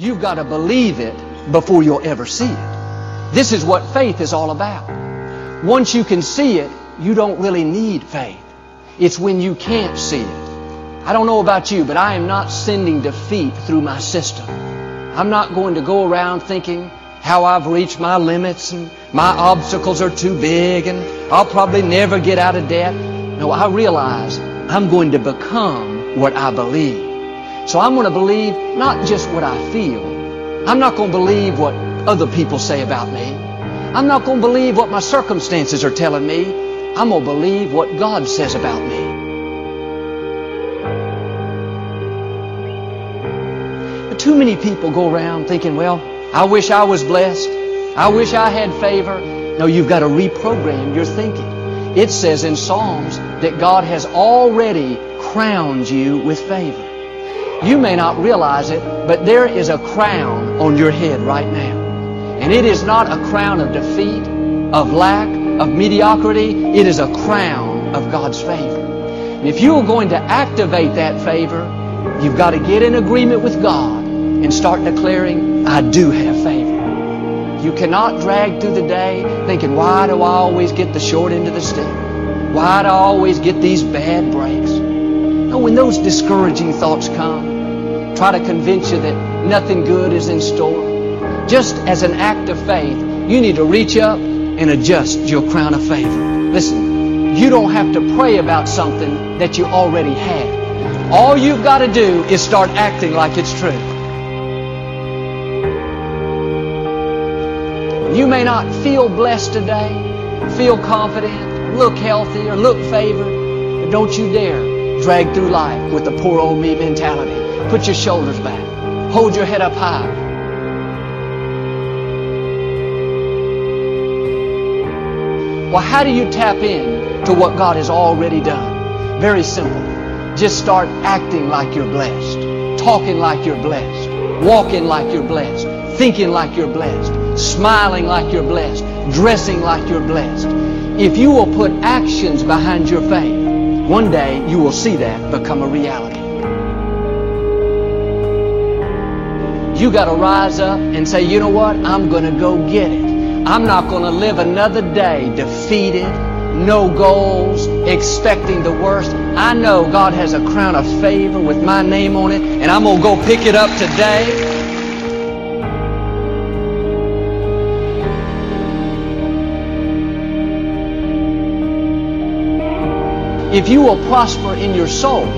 You've got to believe it before you'll ever see it. This is what faith is all about. Once you can see it, you don't really need faith. It's when you can't see it. I don't know about you, but I am not sending defeat through my system. I'm not going to go around thinking how I've reached my limits and my obstacles are too big and I'll probably never get out of debt. No, I realize I'm going to become what I believe. So I'm going to believe not just what I feel. I'm not going to believe what other people say about me. I'm not going to believe what my circumstances are telling me. I'm going to believe what God says about me. But too many people go around thinking, well, I wish I was blessed. I wish I had favor. No, you've got to reprogram your thinking. It says in Psalms that God has already crowned you with favor. You may not realize it, but there is a crown on your head right now. And it is not a crown of defeat, of lack, of mediocrity. It is a crown of God's favor. And if you are going to activate that favor, you've got to get in agreement with God and start declaring, I do have favor. You cannot drag through the day thinking, why do I always get the short end of the stick? Why do I always get these bad breaks? When those discouraging thoughts come, try to convince you that nothing good is in store. Just as an act of faith, you need to reach up and adjust your crown of favor. Listen, you don't have to pray about something that you already have. All you've got to do is start acting like it's true. You may not feel blessed today, feel confident, look healthy, or look favored, but don't you dare drag through life with the poor old me mentality. Put your shoulders back. Hold your head up high. Well, how do you tap in to what God has already done? Very simple. Just start acting like you're blessed, talking like you're blessed, walking like you're blessed, thinking like you're blessed, smiling like you're blessed, dressing like you're blessed. If you will put actions behind your faith, one day you will see that become a reality. You got to rise up and say, you know what? I'm going to go get it. I'm not going to live another day defeated, no goals, expecting the worst. I know God has a crown of favor with my name on it, and I'm going to go pick it up today. If you will prosper in your soul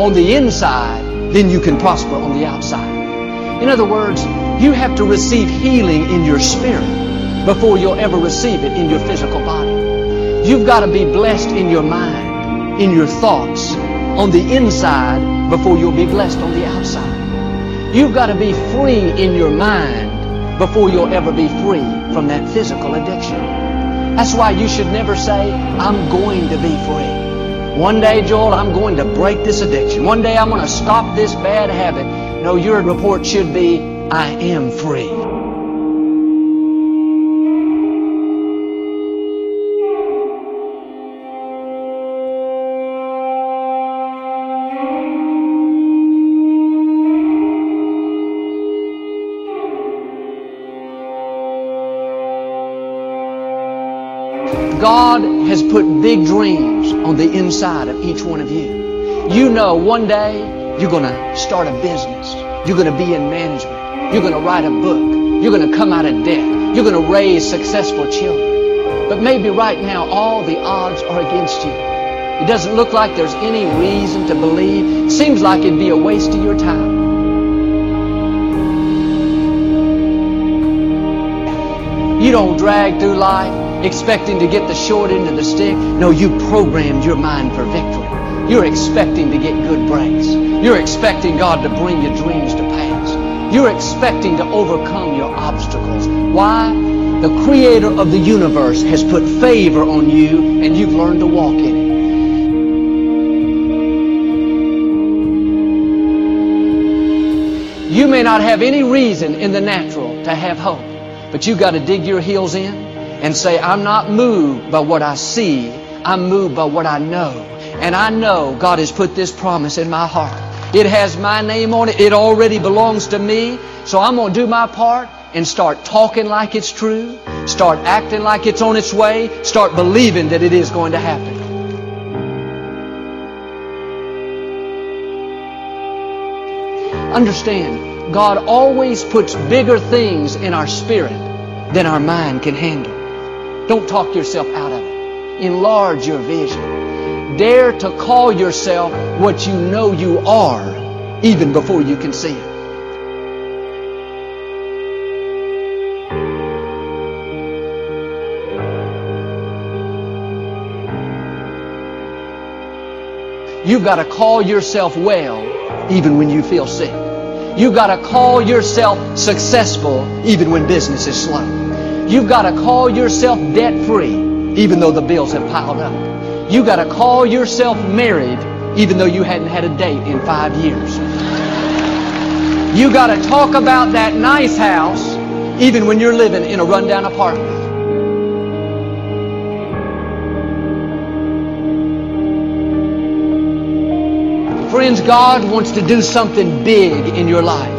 on the inside, then you can prosper on the outside. In other words, you have to receive healing in your spirit before you'll ever receive it in your physical body. You've got to be blessed in your mind, in your thoughts, on the inside before you'll be blessed on the outside. You've got to be free in your mind before you'll ever be free from that physical addiction. That's why you should never say, I'm going to be free. One day, Joel, I'm going to break this addiction. One day I'm going to stop this bad habit. No, your report should be, I am free. God has put big dreams on the inside of each one of you. You know one day you're going to start a business. You're going to be in management. You're going to write a book. You're going to come out of debt. You're going to raise successful children. But maybe right now all the odds are against you. It doesn't look like there's any reason to believe. It seems like it'd be a waste of your time. You don't drag through life expecting to get the short end of the stick. No, you programmed your mind for victory. You're expecting to get good breaks. You're expecting God to bring your dreams to pass. You're expecting to overcome your obstacles. Why? The creator of the universe has put favor on you and you've learned to walk in it. You may not have any reason in the natural to have hope, but you've got to dig your heels in and say, I'm not moved by what I see. I'm moved by what I know. And I know God has put this promise in my heart It has my name on it. It already belongs to me. So I'm going to do my part and start talking like it's true. Start acting like it's on its way. Start believing that it is going to happen. Understand, God always puts bigger things in our spirit than our mind can handle. Don't talk yourself out of it. Enlarge your vision. Dare to call yourself what you know you are even before you can see it. You've got to call yourself well even when you feel sick. You've got to call yourself successful even when business is slow. You've got to call yourself debt free even though the bills have piled up. You've got to call yourself married even though you hadn't had a date in five years. You've got to talk about that nice house even when you're living in a rundown apartment. Friends, God wants to do something big in your life.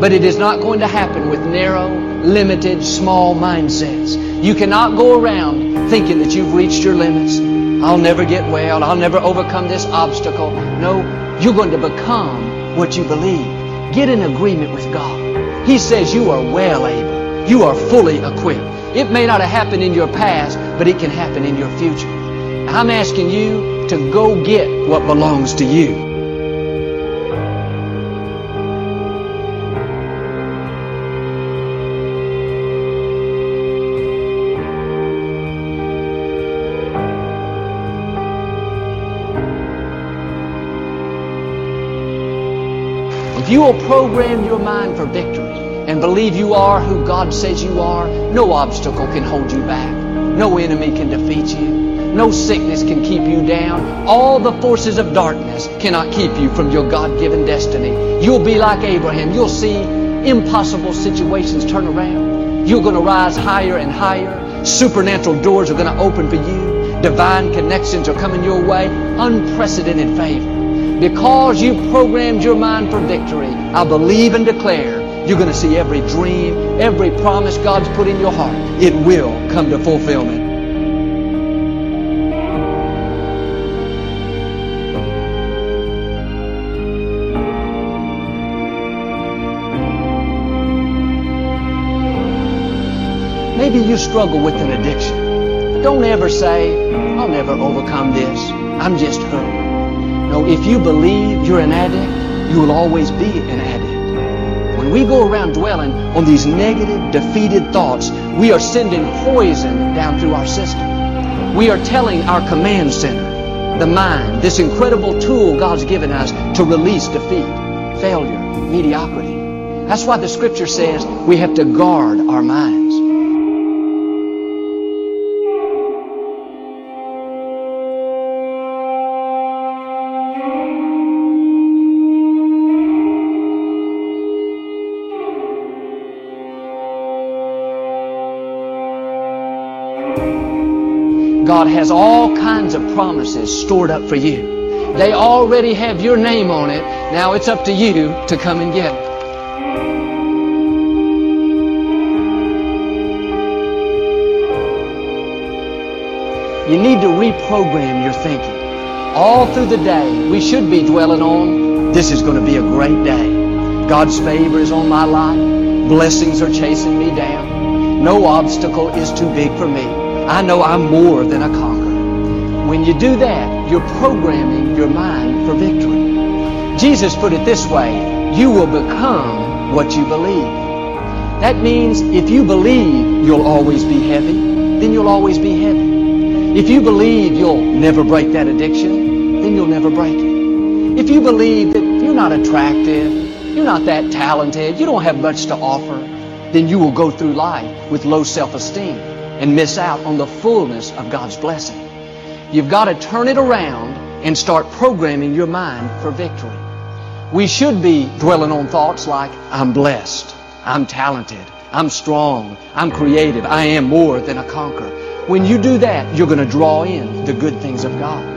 But it is not going to happen with narrow, limited, small mindsets. You cannot go around thinking that you've reached your limits. I'll never get well. I'll never overcome this obstacle. No, you're going to become what you believe. Get in agreement with God. He says you are well able. You are fully equipped. It may not have happened in your past, but it can happen in your future. I'm asking you to go get what belongs to you. You will program your mind for victory and believe you are who God says you are, no obstacle can hold you back. No enemy can defeat you. No sickness can keep you down. All the forces of darkness cannot keep you from your God-given destiny. You'll be like Abraham. You'll see impossible situations turn around. You're going to rise higher and higher. Supernatural doors are going to open for you. Divine connections are coming your way. Unprecedented favor. Because you've programmed your mind for victory, I believe and declare you're going to see every dream, every promise God's put in your heart. It will come to fulfillment. Maybe you struggle with an addiction. Don't ever say, I'll never overcome this. I'm just hooked. No, if you believe you're an addict, you will always be an addict. When we go around dwelling on these negative, defeated thoughts, we are sending poison down through our system. We are telling our command center, the mind, this incredible tool God's given us to release defeat, failure, mediocrity. That's why the scripture says we have to guard our minds. God has all kinds of promises stored up for you. They already have your name on it. Now it's up to you to come and get it. You need to reprogram your thinking. All through the day, we should be dwelling on this is going to be a great day. God's favor is on my life. Blessings are chasing me down. No obstacle is too big for me. I know I'm more than a conqueror. When you do that, you're programming your mind for victory. Jesus put it this way, you will become what you believe. That means if you believe you'll always be heavy, then you'll always be heavy. If you believe you'll never break that addiction, then you'll never break it. If you believe that you're not attractive, you're not that talented, you don't have much to offer, then you will go through life with low self-esteem and miss out on the fullness of God's blessing. You've got to turn it around and start programming your mind for victory. We should be dwelling on thoughts like, I'm blessed, I'm talented, I'm strong, I'm creative, I am more than a conqueror. When you do that, you're going to draw in the good things of God.